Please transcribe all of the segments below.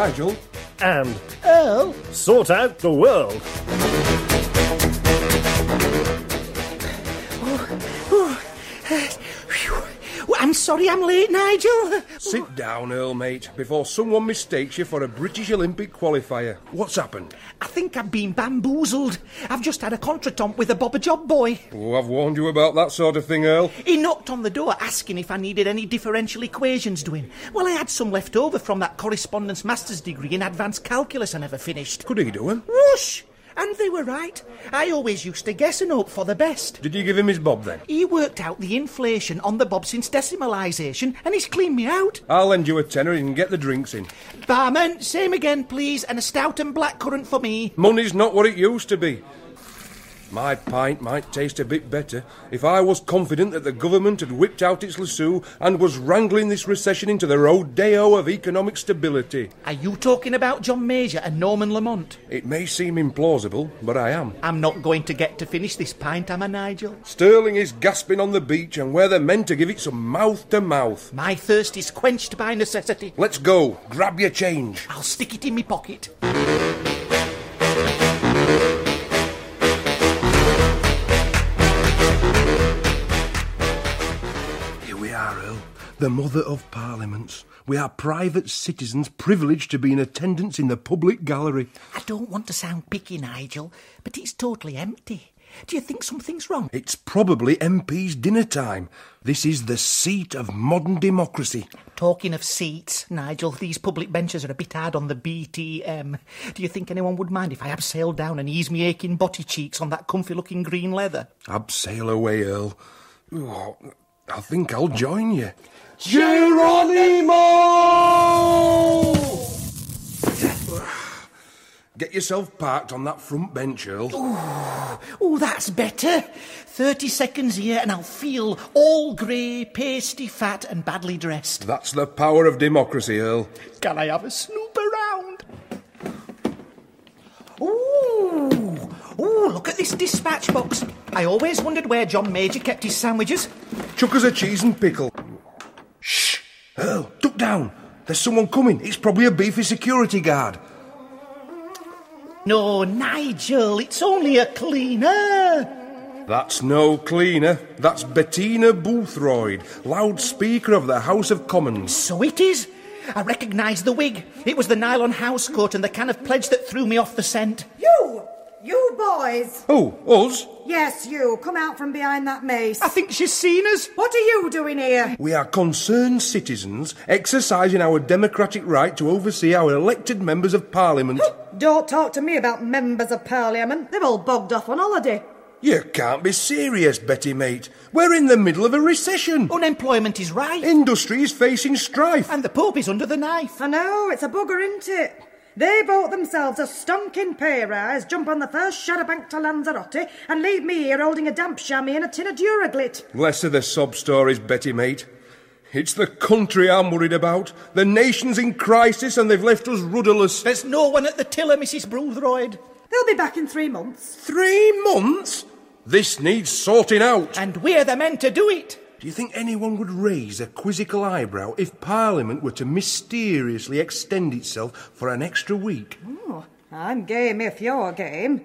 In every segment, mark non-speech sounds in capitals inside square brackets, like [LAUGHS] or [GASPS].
Nigel. And Earl? sort out the world. I'm sorry I'm late, Nigel. Sit down, Earl, mate, before someone mistakes you for a British Olympic qualifier. What's happened? I think I've been bamboozled. I've just had a contretemps with a Bob-a-Job boy. Oh, I've warned you about that sort of thing, Earl. He knocked on the door asking if I needed any differential equations doing. Well, I had some left over from that correspondence master's degree in advanced calculus I never finished. Could he do do 'em? Whoosh! And they were right. I always used to guess and hope for the best. Did you give him his bob then? He worked out the inflation on the bob since decimalisation, and he's cleaned me out. I'll lend you a tenner and get the drinks in. Barman, same again, please, and a stout and blackcurrant for me. Money's not what it used to be. My pint might taste a bit better if I was confident that the government had whipped out its lasso and was wrangling this recession into the rodeo of economic stability. Are you talking about John Major and Norman Lamont? It may seem implausible, but I am. I'm not going to get to finish this pint, am I, Nigel? Sterling is gasping on the beach, and where they're meant to give it some mouth to mouth. My thirst is quenched by necessity. Let's go. Grab your change. I'll stick it in my pocket. The mother of parliaments. We are private citizens privileged to be in attendance in the public gallery. I don't want to sound picky, Nigel, but it's totally empty. Do you think something's wrong? It's probably MP's dinner time. This is the seat of modern democracy. Talking of seats, Nigel, these public benches are a bit hard on the BTM. Do you think anyone would mind if I abseiled down and ease me aching body cheeks on that comfy looking green leather? Abseil away, Earl. Oh, I think I'll join you. Get yourself parked on that front bench, Earl. Oh, that's better. 30 seconds here and I'll feel all grey, pasty, fat, and badly dressed. That's the power of democracy, Earl. Can I have a snoop around? Ooh, ooh, look at this dispatch box. I always wondered where John Major kept his sandwiches. Chuck us a cheese and pickle. Shh! Earl, duck down. There's someone coming. It's probably a beefy security guard. No, Nigel, it's only a cleaner. That's no cleaner. That's Bettina Boothroyd, loudspeaker of the House of Commons. So it is. I recognise the wig. It was the nylon housecoat and the can of pledge that threw me off the scent. You! You boys! Oh, us? Yes, you. Come out from behind that mace. I think she's seen us. What are you doing here? We are concerned citizens exercising our democratic right to oversee our elected members of Parliament. Don't talk to me about members of parliament. They're all bogged off on holiday. you can't be serious, Betty, mate. We're in the middle of a recession. Unemployment is right. Industry is facing strife. And the Pope is under the knife. I know, it's a bugger, isn't it? They bought themselves a stonking pay rise, jump on the first Shadowbank to Lanzarote, and leave me here holding a damp chamois and a tin of Duraglit. Less of the sob stories, Betty, mate. It's the country I'm worried about. The nation's in crisis and they've left us rudderless. There's no one at the tiller, Mrs. Boothroyd. They'll be back in three months. Three months? This needs sorting out. And we're the men to do it. Do you think anyone would raise a quizzical eyebrow if Parliament were to mysteriously extend itself for an extra week? Oh, I'm game if you're game.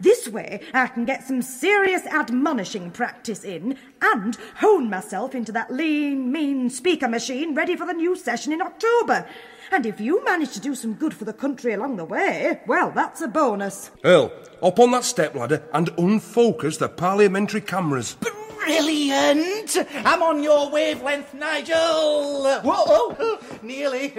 This way, I can get some serious admonishing practice in and hone myself into that lean, mean speaker machine ready for the new session in October. And if you manage to do some good for the country along the way, well, that's a bonus. Earl, up on that stepladder and unfocus the parliamentary cameras. Brilliant! I'm on your wavelength, Nigel! Whoa, [LAUGHS] nearly.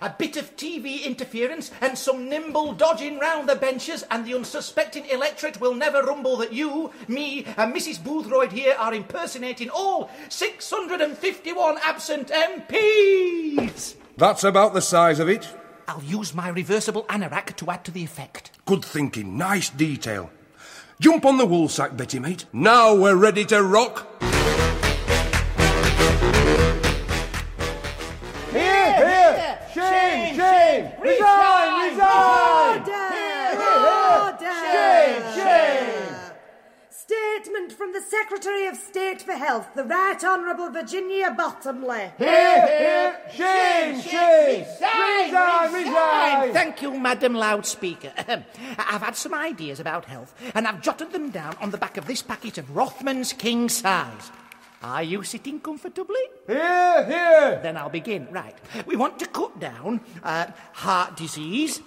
A bit of TV interference and some nimble dodging round the benches, and the unsuspecting electorate will never rumble that you, me, and Mrs. Boothroyd here are impersonating all 651 absent MPs! That's about the size of it. I'll use my reversible anorak to add to the effect. Good thinking, nice detail. Jump on the woolsack, Betty, mate. Now we're ready to rock. From from the Secretary of State for Health, the Right Honourable Virginia Bottomley. Here, here. Shame, shame. Resign, resign. Thank you, Madam Loudspeaker. [CLEARS THROAT] I've had some ideas about health, and I've jotted them down on the back of this packet of Rothman's King Size. Are you sitting comfortably? Here, here. Then I'll begin. Right. We want to cut down uh, heart disease,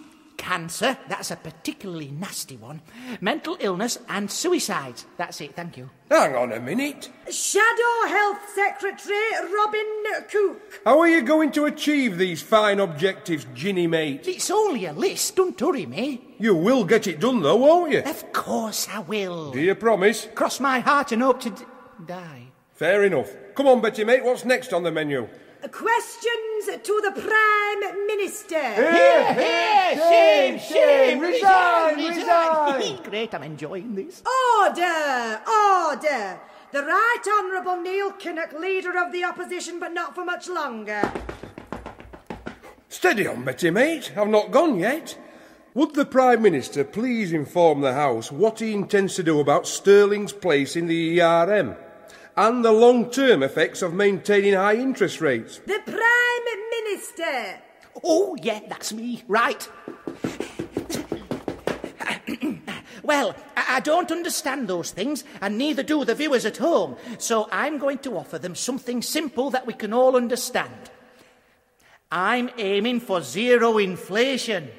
cancer, that's a particularly nasty one, mental illness, and suicides. That's it, thank you. Hang on a minute. Shadow Health Secretary Robin Cook. How are you going to achieve these fine objectives, Ginny mate? It's only a list, don't hurry me. You will get it done though, won't you? Of course I will. Do you promise? Cross my heart and hope to d- die. Fair enough. Come on, Betty mate, what's next on the menu? Questions to the Prime Minister. Here, here. Shame, shame. Resign, resign. [LAUGHS] Great, I'm enjoying this. Order! Order! The Right Honourable Neil Kinnock, Leader of the Opposition, but not for much longer. Steady on, Betty mate. I've not gone yet. Would the Prime Minister please inform the House what he intends to do about Sterling's place in the ERM and the long term effects of maintaining high interest rates? The Prime Minister. Oh, yeah, that's me. Right. well, I I don't understand those things, and neither do the viewers at home, so I'm going to offer them something simple that we can all understand. I'm aiming for zero inflation.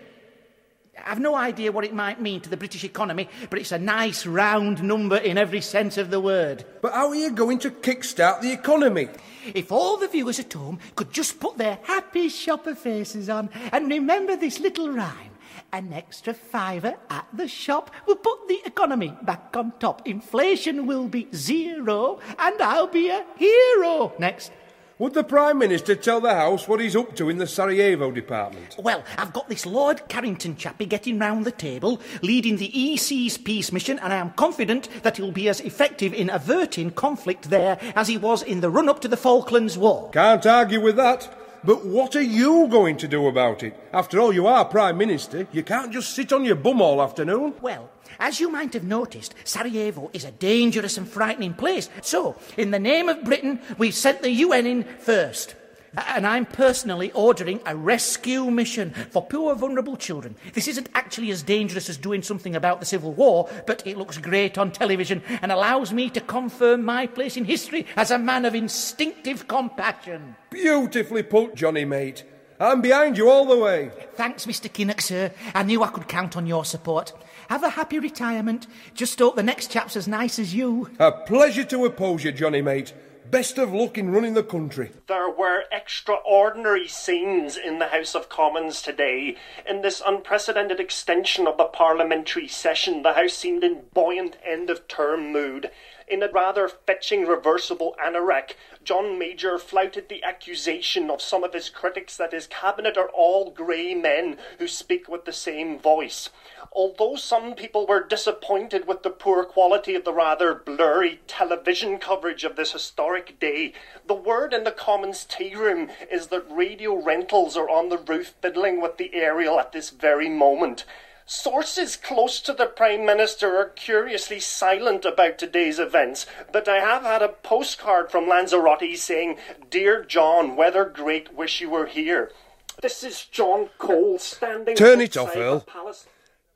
I've no idea what it might mean to the British economy, but it's a nice round number in every sense of the word. But how are you going to kickstart the economy? If all the viewers at home could just put their happy shopper faces on and remember this little rhyme. An extra fiver at the shop will put the economy back on top. Inflation will be zero and I'll be a hero. Next. Would the Prime Minister tell the House what he's up to in the Sarajevo department? Well, I've got this Lord Carrington chappie getting round the table, leading the EC's peace mission, and I am confident that he'll be as effective in averting conflict there as he was in the run up to the Falklands War. Can't argue with that. But what are you going to do about it? After all, you are Prime Minister. You can't just sit on your bum all afternoon. Well, as you might have noticed, Sarajevo is a dangerous and frightening place. So, in the name of Britain, we've sent the UN in first. And I'm personally ordering a rescue mission for poor, vulnerable children. This isn't actually as dangerous as doing something about the Civil War, but it looks great on television and allows me to confirm my place in history as a man of instinctive compassion. Beautifully put, Johnny mate. I'm behind you all the way. Thanks, Mr. Kinnock, sir. I knew I could count on your support. Have a happy retirement. Just hope the next chap's as nice as you. A pleasure to oppose you, Johnny mate. Best of luck in running the country. There were extraordinary scenes in the House of Commons today. In this unprecedented extension of the parliamentary session, the House seemed in buoyant end of term mood. In a rather fetching reversible anorak, John Major flouted the accusation of some of his critics that his cabinet are all grey men who speak with the same voice. Although some people were disappointed with the poor quality of the rather blurry television coverage of this historic day, the word in the Commons tea room is that radio rentals are on the roof fiddling with the aerial at this very moment. Sources close to the Prime Minister are curiously silent about today's events, but I have had a postcard from Lanzarote saying, Dear John, weather great, wish you were here. This is John Cole standing Turn it off, outside the Earl. palace.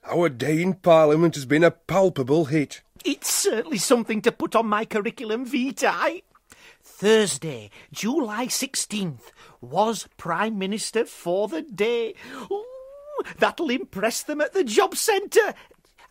Our day in Parliament has been a palpable hit. It's certainly something to put on my curriculum vitae. Thursday, July 16th, was Prime Minister for the day. Ooh, that'll impress them at the job centre.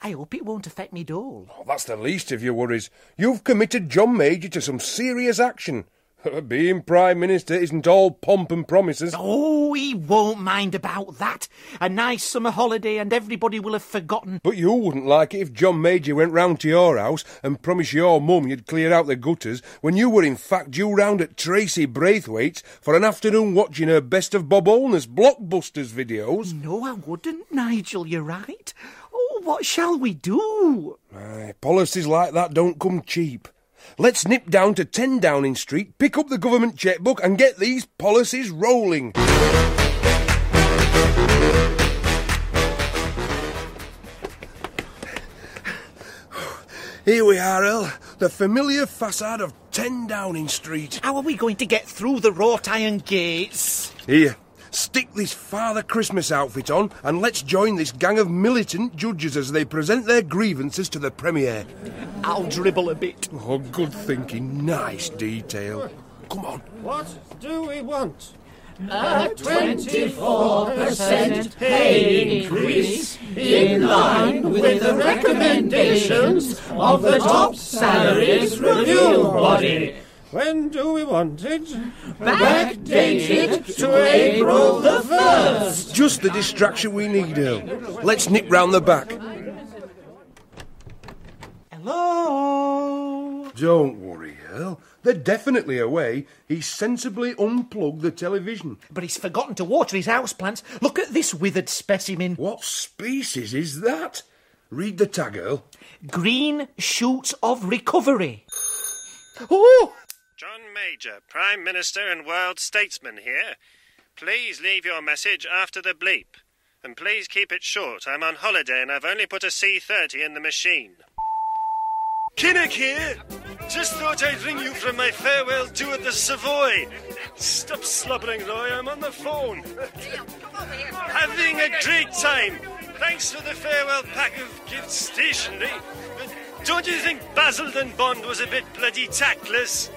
I hope it won't affect me dole. Oh, that's the least of your worries. You've committed John Major to some serious action. [LAUGHS] Being Prime Minister isn't all pomp and promises. Oh, he won't mind about that. A nice summer holiday and everybody will have forgotten. But you wouldn't like it if John Major went round to your house and promised your mum you'd clear out the gutters when you were in fact due round at Tracy Braithwaite's for an afternoon watching her Best of Bob Holness blockbusters videos. No, I wouldn't, Nigel, you're right. Oh, what shall we do? Aye, policies like that don't come cheap. Let's nip down to 10 Downing Street, pick up the government checkbook and get these policies rolling. Here we are, Earl. The familiar facade of 10 Downing Street. How are we going to get through the wrought iron gates? Here, stick this Father Christmas outfit on and let's join this gang of militant judges as they present their grievances to the Premier. I'll dribble a bit. Oh, good thinking. Nice detail. Come on. What do we want? A 24% pay increase in line with the recommendations of the top salaries review body. When do we want it? Backdated to April the 1st. Just the distraction we need, Earl. Let's nip round the back. Hello? Don't worry, Earl. They're definitely away. He sensibly unplugged the television. But he's forgotten to water his houseplants. Look at this withered specimen. What species is that? Read the tag, Earl. Green shoots of recovery. Oh! John Major, Prime Minister and World Statesman here. Please leave your message after the bleep. And please keep it short. I'm on holiday and I've only put a C30 in the machine. Kinnock here! Just thought I'd ring you from my farewell do at the Savoy. Stop slobbering, Roy. I'm on the phone. Having a great time. Thanks for the farewell pack of gift stationery. But don't you think Basildon Bond was a bit bloody tactless?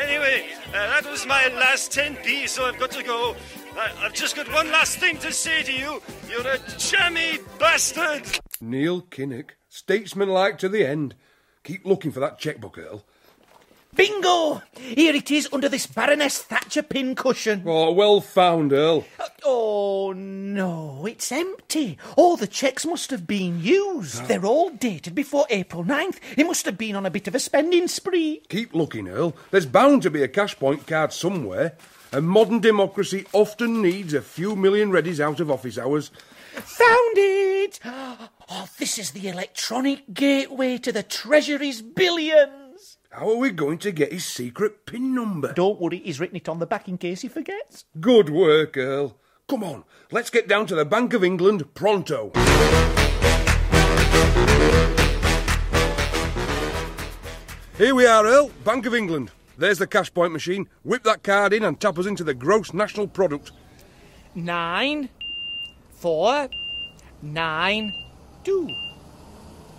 Anyway, uh, that was my last 10p, so I've got to go. I, I've just got one last thing to say to you. You're a jammy bastard! Neil Kinnock, statesman-like to the end. Keep looking for that checkbook, Earl. Bingo! Here it is under this Baroness Thatcher pin cushion. Oh, well found, Earl. Uh, oh no, it's empty. All the cheques must have been used. Ah. They're all dated before April 9th. He must have been on a bit of a spending spree. Keep looking, Earl. There's bound to be a cash point card somewhere. A modern democracy often needs a few million readies out of office hours. Found it! [GASPS] Oh, this is the electronic gateway to the Treasury's billions. How are we going to get his secret PIN number? Don't worry, he's written it on the back in case he forgets. Good work, Earl. Come on, let's get down to the Bank of England pronto. Here we are, Earl, Bank of England. There's the cash point machine. Whip that card in and tap us into the gross national product. Nine, four, nine, two.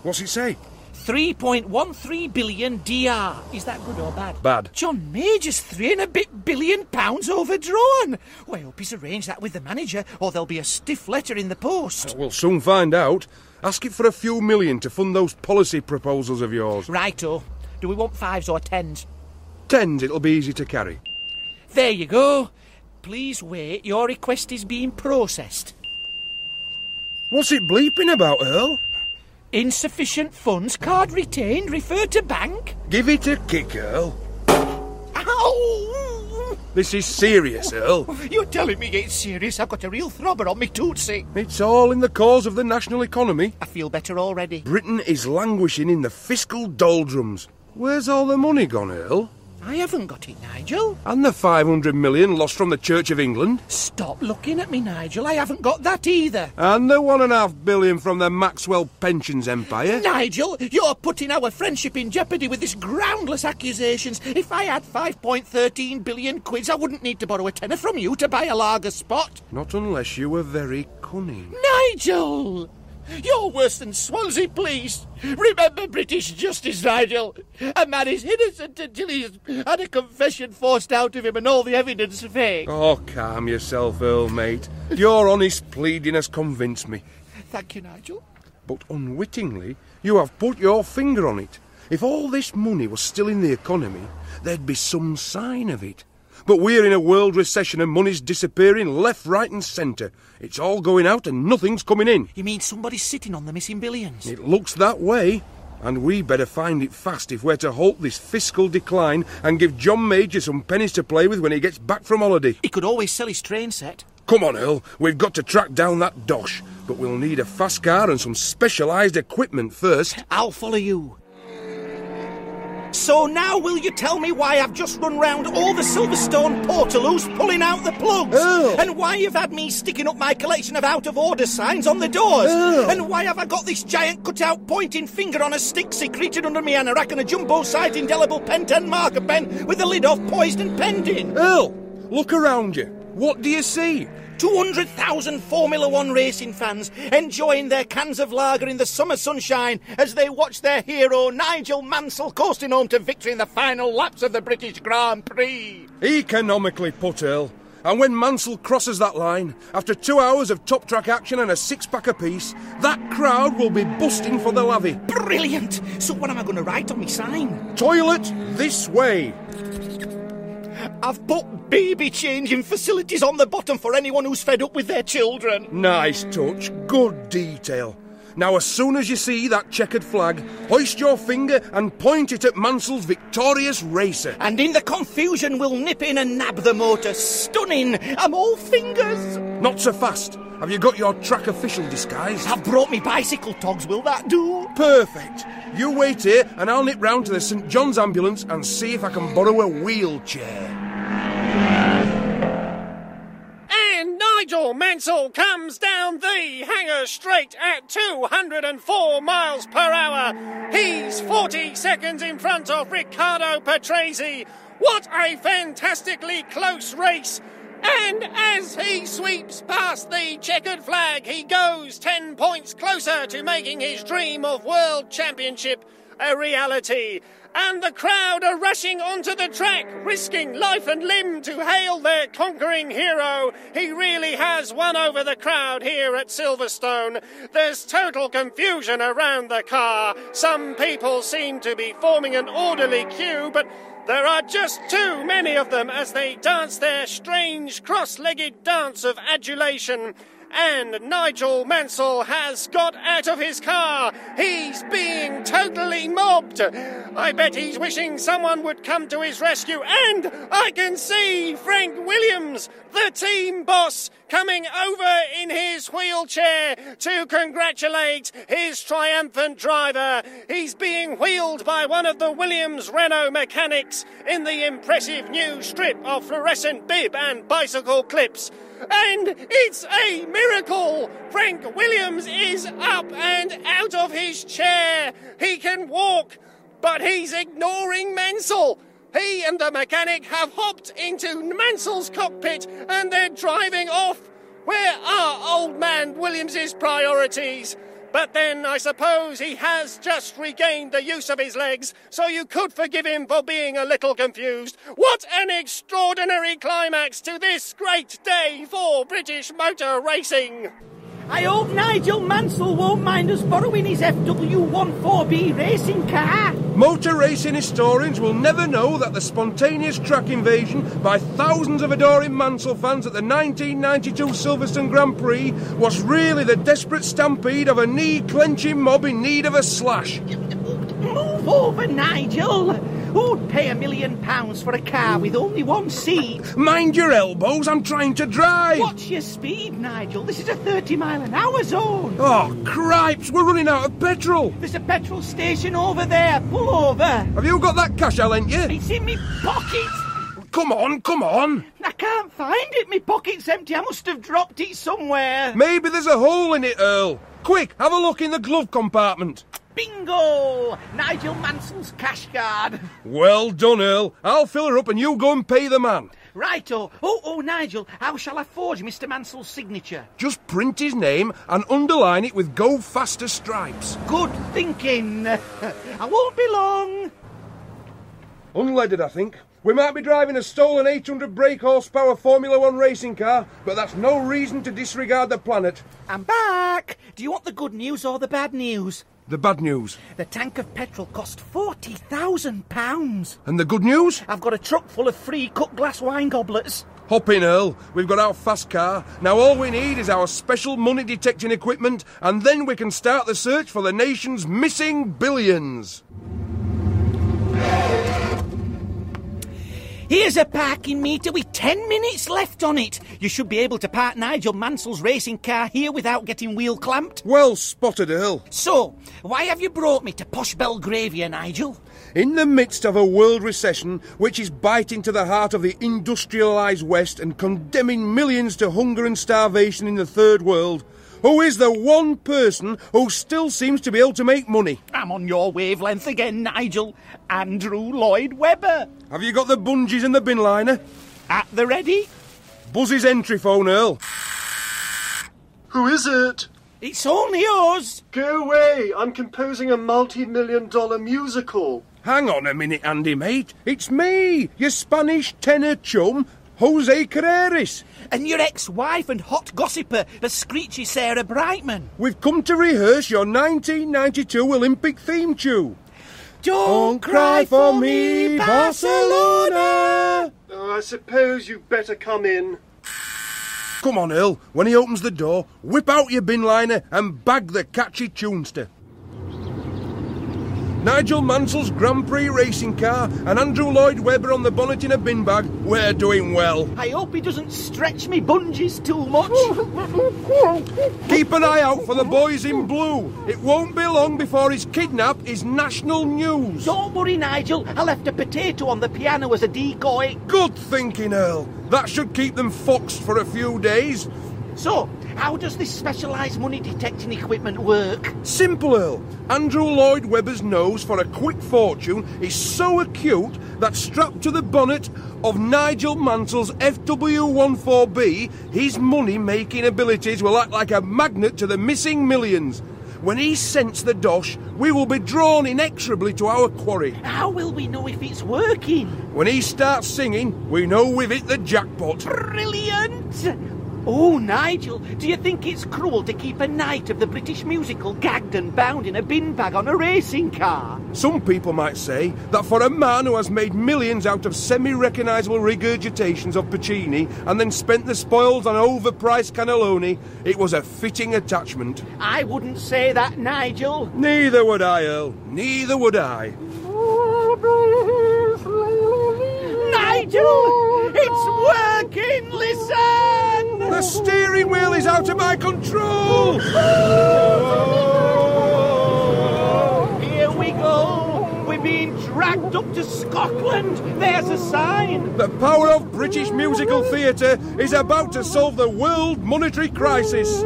What's it say? 3.13 billion DR. Is that good or bad? Bad. John Major's three and a bit billion pounds overdrawn. Well, I hope he's arranged that with the manager, or there'll be a stiff letter in the post. We'll soon find out. Ask it for a few million to fund those policy proposals of yours. Righto. Do we want fives or tens? Tens, it'll be easy to carry. There you go. Please wait. Your request is being processed. What's it bleeping about, Earl? Insufficient funds. Card retained. Refer to bank. Give it a kick, Earl. Ow! This is serious, Earl. You're telling me it's serious? I've got a real throbber on me tootsie. It's all in the cause of the national economy. I feel better already. Britain is languishing in the fiscal doldrums. Where's all the money gone, Earl? I haven't got it, Nigel. And the 500 million lost from the Church of England? Stop looking at me, Nigel. I haven't got that either. And the one and a half billion from the Maxwell Pensions Empire? Nigel, you're putting our friendship in jeopardy with these groundless accusations. If I had 5.13 billion quids, I wouldn't need to borrow a tenner from you to buy a lager spot. Not unless you were very cunning. Nigel! You're worse than Swansea Police. Remember British justice, Nigel. A man is innocent until he's had a confession forced out of him and all the evidence fake. Oh, calm yourself, Earl, mate. Your honest pleading has convinced me. Thank you, Nigel. But unwittingly, you have put your finger on it. If all this money was still in the economy, there'd be some sign of it. But we're in a world recession and money's disappearing left, right, and centre. It's all going out and nothing's coming in. You mean somebody's sitting on the missing billions? It looks that way. And we better find it fast if we're to halt this fiscal decline and give John Major some pennies to play with when he gets back from holiday. He could always sell his train set. Come on, Earl. We've got to track down that dosh. But we'll need a fast car and some specialised equipment first. I'll follow you. So now will you tell me why I've just run round all the Silverstone portaloos pulling out the plugs? Earl. And why you've had me sticking up my collection of out of order signs on the doors? Earl. And why have I got this giant cutout pointing finger on a stick secreted under me anorak and a jumbo sized indelible Pentel marker pen with the lid off poised and penned in? Earl, look around you. What do you see? 200,000 Formula One racing fans enjoying their cans of lager in the summer sunshine as they watch their hero Nigel Mansell coasting home to victory in the final laps of the British Grand Prix. Economically put, Earl. And when Mansell crosses that line, after two hours of top track action and a six pack apiece, that crowd will be busting for the lavvy. Brilliant! So, what am I going to write on my sign? Toilet this way. I've put baby changing facilities on the bottom for anyone who's fed up with their children. Nice touch, good detail. Now, as soon as you see that checkered flag, hoist your finger and point it at Mansell's victorious racer. And in the confusion, we'll nip in and nab the motor. Stunning! I'm all fingers. Not so fast. Have you got your track official disguise? I've brought me bicycle togs, will that do? Perfect. You wait here and I'll nip round to the St John's ambulance and see if I can borrow a wheelchair. And Nigel Mansell comes down the hangar straight at 204 miles per hour. He's 40 seconds in front of Riccardo Patrese. What a fantastically close race! And as he sweeps past the checkered flag, he goes 10 points closer to making his dream of World Championship a reality. And the crowd are rushing onto the track, risking life and limb to hail their conquering hero. He really has won over the crowd here at Silverstone. There's total confusion around the car. Some people seem to be forming an orderly queue, but there are just too many of them as they dance their strange cross legged dance of adulation. And Nigel Mansell has got out of his car. He's being totally mobbed. I bet he's wishing someone would come to his rescue. And I can see Frank Williams, the team boss, coming over in his wheelchair to congratulate his triumphant driver. He's being wheeled by one of the Williams Renault mechanics in the impressive new strip of fluorescent bib and bicycle clips. And it's a miracle! Frank Williams is up and out of his chair. He can walk, but he's ignoring Mansell. He and the mechanic have hopped into Mansell's cockpit and they're driving off. Where are old man Williams's priorities? But then I suppose he has just regained the use of his legs, so you could forgive him for being a little confused. What an extraordinary climax to this great day for British motor racing! I hope Nigel Mansell won't mind us borrowing his FW14B racing car. Motor racing historians will never know that the spontaneous track invasion by thousands of adoring Mansell fans at the 1992 Silverstone Grand Prix was really the desperate stampede of a knee clenching mob in need of a slash. Move over, Nigel. Who'd pay a million pounds for a car with only one seat? Mind your elbows, I'm trying to drive. What's your speed, Nigel? This is a 30 mile an hour zone. Oh, cripes, we're running out of petrol. There's a petrol station over there. Pull over. Have you got that cash I lent you? It's in me pocket. Come on, come on. I can't find it. My pocket's empty. I must have dropped it somewhere. Maybe there's a hole in it, Earl. Quick, have a look in the glove compartment. Bingo! Nigel Mansell's cash card. Well done, Earl. I'll fill her up and you go and pay the man. Righto. Oh, oh, oh, Nigel, how shall I forge Mr. Mansell's signature? Just print his name and underline it with Go Faster stripes. Good thinking. [LAUGHS] I won't be long. Unleaded, I think. We might be driving a stolen 800 brake horsepower Formula One racing car, but that's no reason to disregard the planet. I'm back. Do you want the good news or the bad news? The bad news. The tank of petrol cost forty thousand pounds. And the good news? I've got a truck full of free cut glass wine goblets. Hop in, Earl. We've got our fast car. Now all we need is our special money detecting equipment, and then we can start the search for the nation's missing billions. Here's a parking meter with 10 minutes left on it. You should be able to park Nigel Mansell's racing car here without getting wheel clamped. Well spotted, Earl. So, why have you brought me to posh Belgravia, Nigel? In the midst of a world recession which is biting to the heart of the industrialised West and condemning millions to hunger and starvation in the third world, who is the one person who still seems to be able to make money? I'm on your wavelength again, Nigel. Andrew Lloyd Webber. Have you got the bungees and the bin liner? At the ready. Buzz his entry phone, Earl. Who is it? It's only us. Go away! I'm composing a multi million dollar musical. Hang on a minute, Andy, mate. It's me, your Spanish tenor chum, Jose Carreras. And your ex-wife and hot gossiper, the screechy Sarah Brightman. We've come to rehearse your 1992 Olympic theme tune. Don't cry for me, Barcelona. Oh, I suppose you'd better come in. Come on, Earl. When he opens the door, whip out your bin liner and bag the catchy tunester. Nigel Mansell's Grand Prix racing car and Andrew Lloyd Webber on the bonnet in a bin bag. We're doing well. I hope he doesn't stretch me bungees too much. [LAUGHS] Keep an eye out for the boys in blue. It won't be long before his kidnap is national news. Don't worry, Nigel. I left a potato on the piano as a decoy. Good thinking, Earl. That should keep them foxed for a few days. So, how does this specialised money detecting equipment work? Simple, Earl. Andrew Lloyd Webber's nose for a quick fortune is so acute that strapped to the bonnet of Nigel Mansell's FW14B, his money making abilities will act like a magnet to the missing millions. When he scents the dosh, we will be drawn inexorably to our quarry. How will we know if it's working? When he starts singing, we know we've hit the jackpot. Brilliant! Oh, Nigel, do you think it's cruel to keep a knight of the British musical gagged and bound in a bin bag on a racing car? Some people might say that for a man who has made millions out of semi recognisable regurgitations of Puccini and then spent the spoils on overpriced cannelloni, it was a fitting attachment. I wouldn't say that, Nigel. Neither would I, Earl. Neither would I. Nigel! It's working! Listen! The steering wheel is out of my control! Here we go! We're being dragged up to Scotland! There's a sign! The power of British musical theatre is about to solve the world monetary crisis.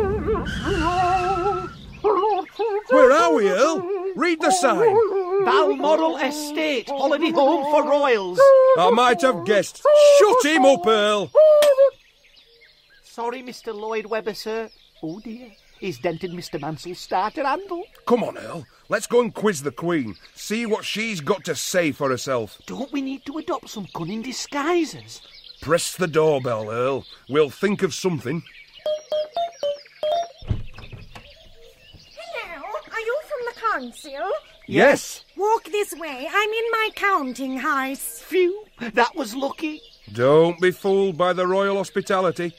Where are we, Earl? Read the sign. Balmoral Estate, holiday home for royals. I might have guessed. Shut him up, Earl. Sorry, Mr. Lloyd Webber, sir. Oh dear, he's dented Mr. Mansell's starter handle. Come on, Earl. Let's go and quiz the Queen. See what she's got to say for herself. Don't we need to adopt some cunning disguises? Press the doorbell, Earl. We'll think of something. Hello, are you from the council? Yes. Walk this way. I'm in my counting house. Phew, that was lucky. Don't be fooled by the royal hospitality.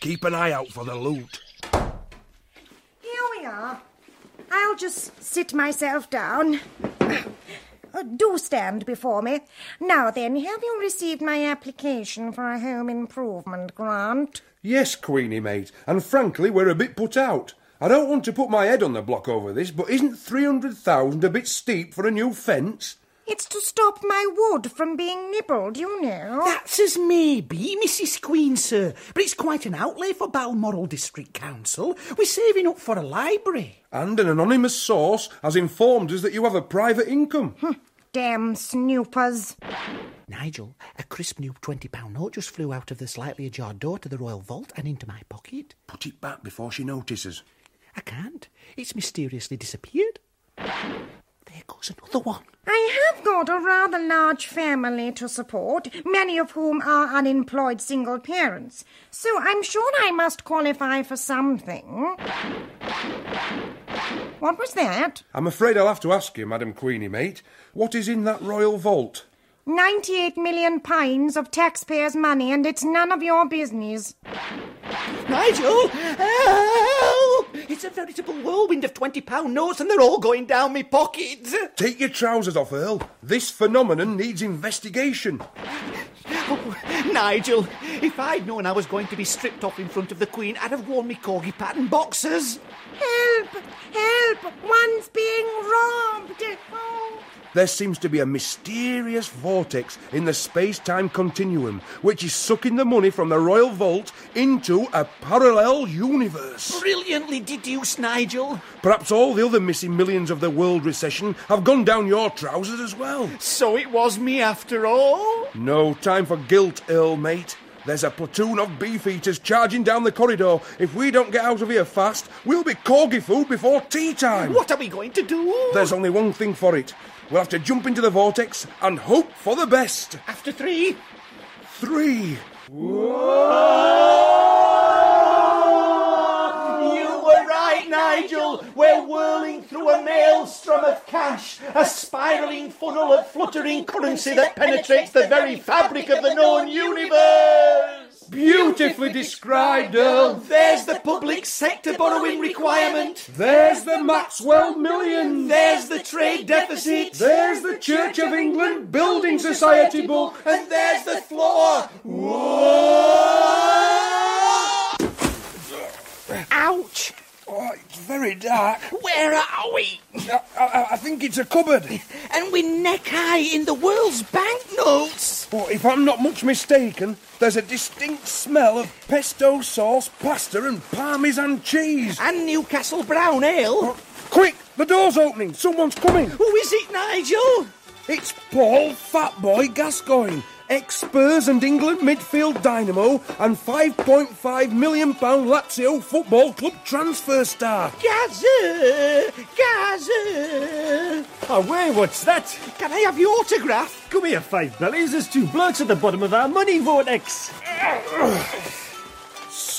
Keep an eye out for the loot. Here we are. I'll just sit myself down. [COUGHS] Uh, do stand before me. Now then, have you received my application for a home improvement grant? Yes, Queenie, mate. And frankly, we're a bit put out. I don't want to put my head on the block over this, but isn't 300,000 a bit steep for a new fence? It's to stop my wood from being nibbled, you know. That's as may be, Mrs. Queen, sir. But it's quite an outlay for Balmoral District Council. We're saving up for a library. And an anonymous source has informed us that you have a private income. Damn snoopers. Nigel, a crisp new £20 note just flew out of the slightly ajar door to the royal vault and into my pocket. Put it back before she notices. I can't. It's mysteriously disappeared. There goes another one. I have got a rather large family to support, many of whom are unemployed single parents, so I'm sure I must qualify for something. What was that? I'm afraid I'll have to ask you, Madam Queenie, mate, what is in that royal vault? 98 million pounds of taxpayers' money, and it's none of your business. Nigel! Help! It's a veritable whirlwind of £20 notes and they're all going down me pockets. Take your trousers off, Earl. This phenomenon needs investigation. Oh, Nigel, if I'd known I was going to be stripped off in front of the Queen, I'd have worn me corgi pattern boxers. Help! Help! One's being robbed! Oh. There seems to be a mysterious vortex in the space time continuum which is sucking the money from the Royal Vault into a parallel universe. Brilliantly deduced, Nigel. Perhaps all the other missing millions of the world recession have gone down your trousers as well. So it was me after all? No time for guilt, Earl, mate. There's a platoon of beefeaters charging down the corridor. If we don't get out of here fast, we'll be corgi food before tea time. What are we going to do? There's only one thing for it. We'll have to jump into the vortex and hope for the best. After three? Three. You were right, Nigel. We're whirling through a maelstrom of cash, a spiralling funnel of fluttering currency that penetrates the very fabric of the known universe. Beautifully described, Earl. Oh. Oh. There's the public sector borrowing requirement. There's the Maxwell Million. There's the trade deficit. There's the Church of England Building Society book. And there's the floor. Ouch! Oh, it's very dark. Where are we? I, I, I think it's a cupboard. [LAUGHS] And we're neck high in the world's banknotes. Oh, if I'm not much mistaken, there's a distinct smell of pesto sauce, pasta, and parmesan cheese. And Newcastle brown ale. Oh, quick, the door's opening. Someone's coming. Who is it, Nigel? It's Paul Fatboy Gascoigne, ex-Spurs and England midfield dynamo and £5.5 million Lazio Football Club transfer star. Gazza! Gazza! Oh, wait, what's that? Can I have your autograph? Come here, five bellies. There's two blokes at the bottom of our money vortex.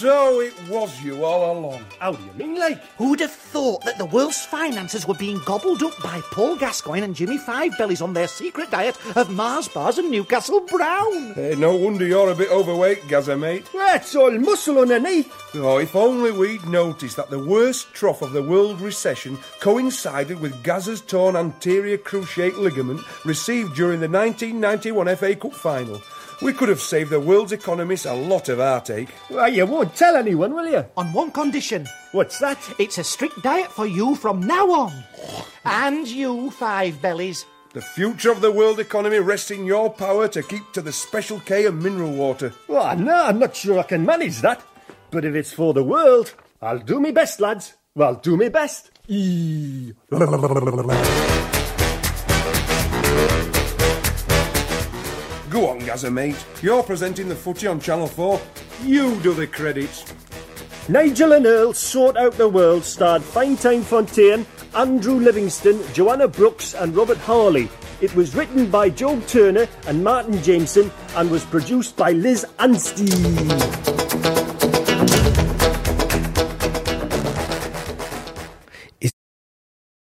So it was you all along. How do you mean, like? Who'd have thought that the world's finances were being gobbled up by Paul Gascoigne and Jimmy Five Bellies on their secret diet of Mars bars and Newcastle brown? Hey, no wonder you're a bit overweight, Gazza, mate. That's all muscle underneath. Oh, if only we'd noticed that the worst trough of the world recession coincided with Gazza's torn anterior cruciate ligament received during the 1991 FA Cup final. We could have saved the world's economists a lot of heartache. Well, you won't tell anyone, will you? On one condition. What's that? It's a strict diet for you from now on. And you, Five Bellies. The future of the world economy rests in your power to keep to the Special K and mineral water. Well, no, I'm not sure I can manage that. But if it's for the world, I'll do me best, lads. I'll do me best. Eee. [LAUGHS] Go on, Gazza, mate. You're presenting the footy on Channel 4. You do the credits. Nigel and Earl Sort Out the World starred Finetime Fontayne, Andrew Livingston, Joanna Brooks, and Robert Harley. It was written by Joe Turner and Martin Jameson and was produced by Liz Anstey.